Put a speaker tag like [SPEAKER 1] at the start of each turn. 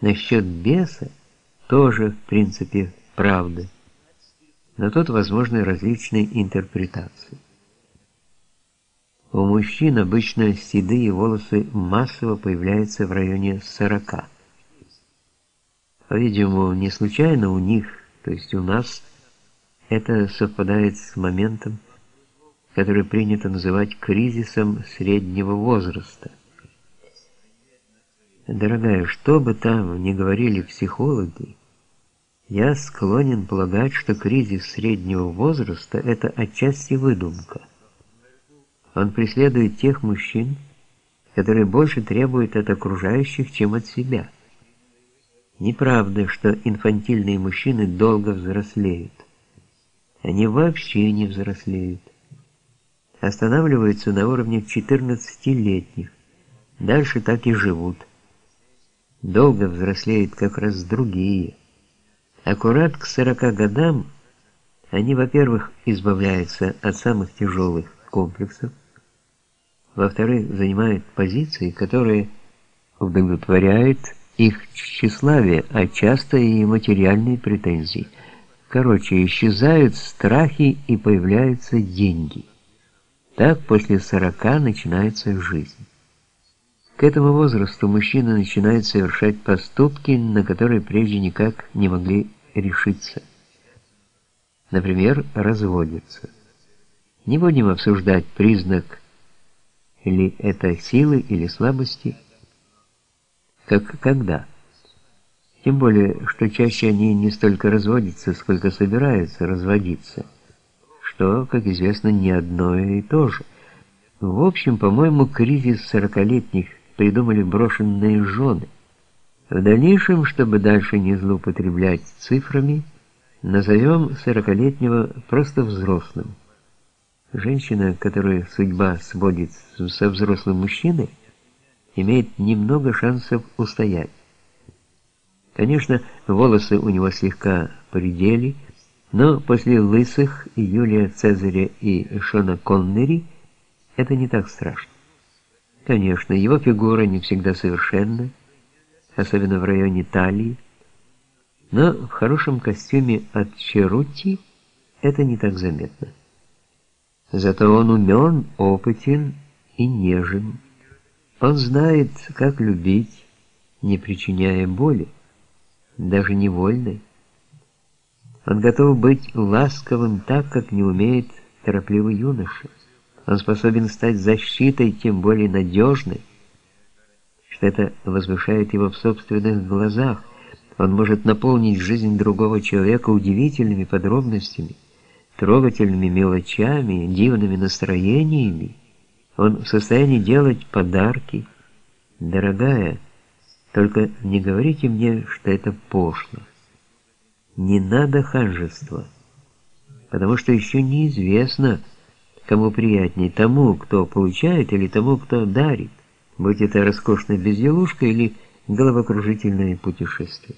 [SPEAKER 1] Насчет беса тоже, в принципе, правда. Но тут возможны различные интерпретации. У мужчин обычно седые волосы массово появляются в районе 40. По-видимому, не случайно у них, то есть у нас, это совпадает с моментом, который принято называть кризисом среднего возраста. Дорогая, что бы там ни говорили психологи, я склонен полагать, что кризис среднего возраста – это отчасти выдумка. Он преследует тех мужчин, которые больше требуют от окружающих, чем от себя. Неправда, что инфантильные мужчины долго взрослеют. Они вообще не взрослеют. Останавливаются на уровне 14-летних. Дальше так и живут долго взрослеют как раз другие. Аккурат к 40 годам они, во-первых, избавляются от самых тяжелых комплексов, во-вторых, занимают позиции, которые удовлетворяют их тщеславие, а часто и материальные претензии. Короче, исчезают страхи и появляются деньги. Так после 40 начинается жизнь. К этому возрасту мужчины начинают совершать поступки, на которые прежде никак не могли решиться. Например, разводятся. Не будем обсуждать признак или это силы или слабости, как когда. Тем более, что чаще они не столько разводятся, сколько собираются разводиться, что, как известно, не одно и то же. В общем, по-моему, кризис сорокалетних придумали брошенные жены. В дальнейшем, чтобы дальше не злоупотреблять цифрами, назовем сорокалетнего просто взрослым. Женщина, которую судьба сводит со взрослым мужчиной, имеет немного шансов устоять. Конечно, волосы у него слегка поредели, но после лысых Юлия Цезаря и Шона Коннери это не так страшно. Конечно, его фигура не всегда совершенна, особенно в районе талии, но в хорошем костюме от Черути это не так заметно. Зато он умен, опытен и нежен. Он знает, как любить, не причиняя боли, даже невольной. Он готов быть ласковым так, как не умеет торопливый юноша. Он способен стать защитой, тем более надежной, что это возвышает его в собственных глазах. Он может наполнить жизнь другого человека удивительными подробностями, трогательными мелочами, дивными настроениями. Он в состоянии делать подарки. Дорогая, только не говорите мне, что это пошло. Не надо ханжества, потому что еще неизвестно, Кому приятнее, тому, кто получает, или тому, кто дарит, будь это роскошная безделушка или головокружительное путешествие.